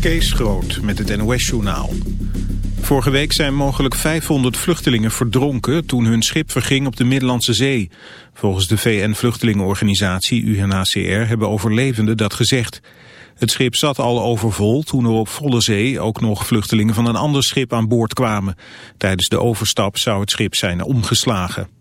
Kees Groot met het NOS-journaal. Vorige week zijn mogelijk 500 vluchtelingen verdronken toen hun schip verging op de Middellandse Zee. Volgens de VN-vluchtelingenorganisatie UNHCR hebben overlevenden dat gezegd. Het schip zat al overvol toen er op volle zee ook nog vluchtelingen van een ander schip aan boord kwamen. Tijdens de overstap zou het schip zijn omgeslagen.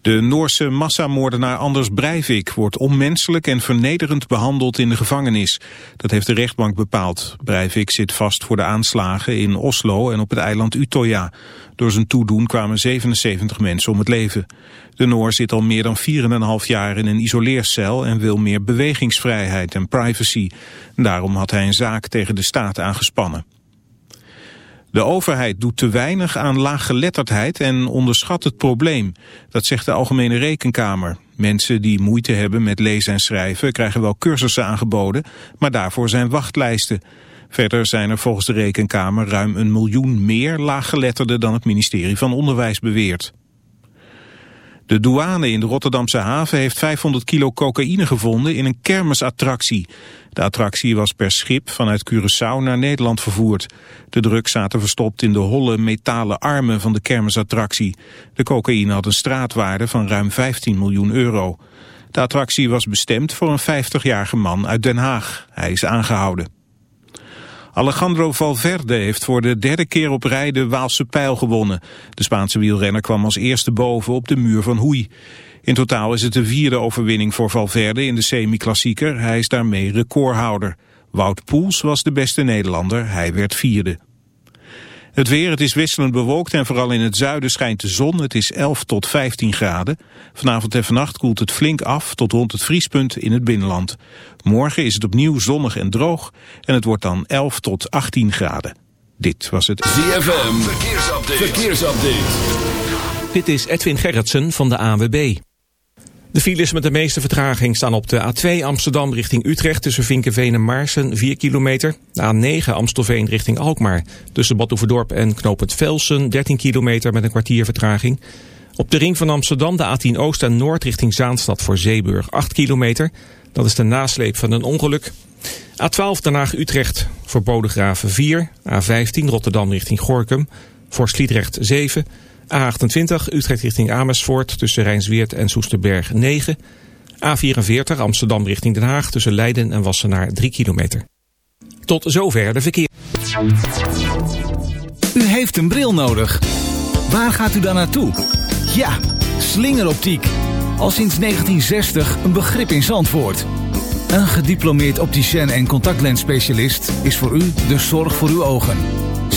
De Noorse massamoordenaar Anders Breivik wordt onmenselijk en vernederend behandeld in de gevangenis. Dat heeft de rechtbank bepaald. Breivik zit vast voor de aanslagen in Oslo en op het eiland Utøya. Door zijn toedoen kwamen 77 mensen om het leven. De Noor zit al meer dan 4,5 jaar in een isoleercel en wil meer bewegingsvrijheid en privacy. Daarom had hij een zaak tegen de staat aangespannen. De overheid doet te weinig aan laaggeletterdheid en onderschat het probleem. Dat zegt de Algemene Rekenkamer. Mensen die moeite hebben met lezen en schrijven krijgen wel cursussen aangeboden, maar daarvoor zijn wachtlijsten. Verder zijn er volgens de Rekenkamer ruim een miljoen meer laaggeletterden dan het ministerie van Onderwijs beweert. De douane in de Rotterdamse haven heeft 500 kilo cocaïne gevonden in een kermisattractie. De attractie was per schip vanuit Curaçao naar Nederland vervoerd. De drugs zaten verstopt in de holle metalen armen van de kermisattractie. De cocaïne had een straatwaarde van ruim 15 miljoen euro. De attractie was bestemd voor een 50-jarige man uit Den Haag. Hij is aangehouden. Alejandro Valverde heeft voor de derde keer op rij de Waalse pijl gewonnen. De Spaanse wielrenner kwam als eerste boven op de muur van Hoei. In totaal is het de vierde overwinning voor Valverde in de semi-klassieker. Hij is daarmee recordhouder. Wout Poels was de beste Nederlander, hij werd vierde. Het weer, het is wisselend bewolkt en vooral in het zuiden schijnt de zon. Het is 11 tot 15 graden. Vanavond en vannacht koelt het flink af tot rond het vriespunt in het binnenland. Morgen is het opnieuw zonnig en droog en het wordt dan 11 tot 18 graden. Dit was het ZFM Verkeersupdate. Verkeersupdate. Dit is Edwin Gerritsen van de AWB. De files met de meeste vertraging staan op de A2 Amsterdam richting Utrecht tussen Vinkenveen en Maarsen 4 kilometer. De A9 Amstelveen richting Alkmaar tussen Badhoevedorp en Knopend Velsen 13 kilometer met een kwartier vertraging. Op de ring van Amsterdam de A10 Oost en Noord richting Zaanstad voor Zeeburg 8 kilometer. Dat is de nasleep van een ongeluk. A12 Den Haag Utrecht voor Bodegraven 4. A15 Rotterdam richting Gorkum voor Sliedrecht 7 A28 Utrecht richting Amersfoort tussen Rijnsweert en Soesterberg 9. A44 Amsterdam richting Den Haag tussen Leiden en Wassenaar 3 kilometer. Tot zover de verkeer. U heeft een bril nodig. Waar gaat u dan naartoe? Ja, slingeroptiek. Al sinds 1960 een begrip in Zandvoort. Een gediplomeerd opticien en contactlensspecialist is voor u de zorg voor uw ogen.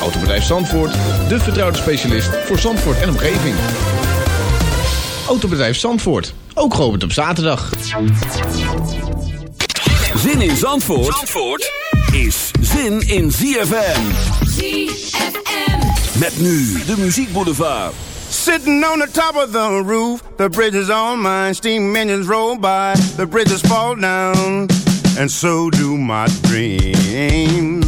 Autobedrijf Zandvoort, de vertrouwde specialist voor Zandvoort en omgeving. Autobedrijf Zandvoort, ook geopend op zaterdag. Zin in Zandvoort, Zandvoort is zin in ZFM. ZFM. Met nu de muziekboulevard. Sitting on the top of the roof, the bridge is on mine, steam engines roll by, the bridges fall down, and so do my dreams.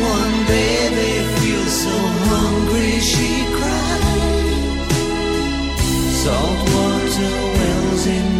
one so hungry, she cried. Salt water wells in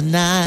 tonight.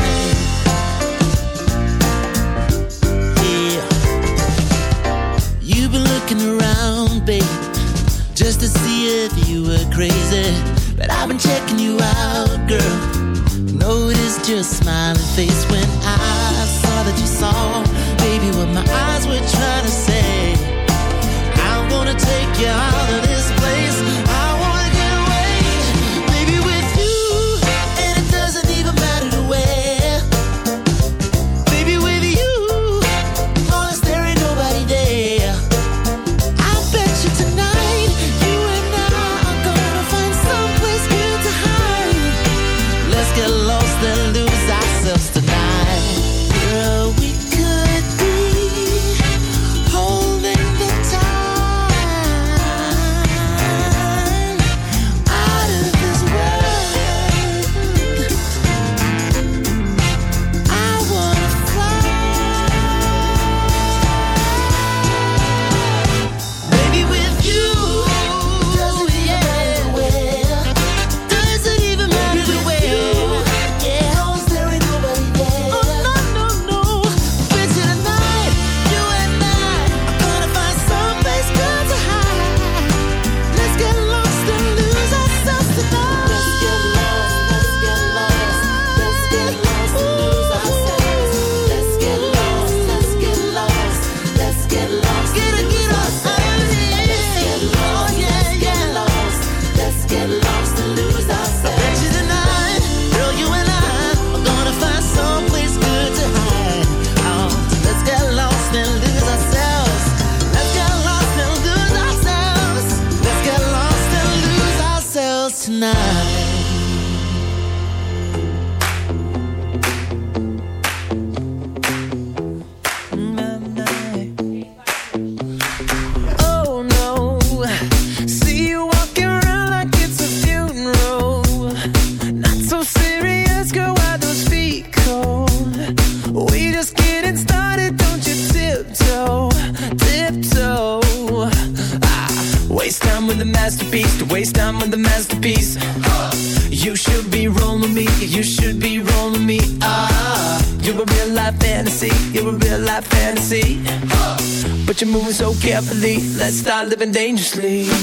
Lost to lose. sleep.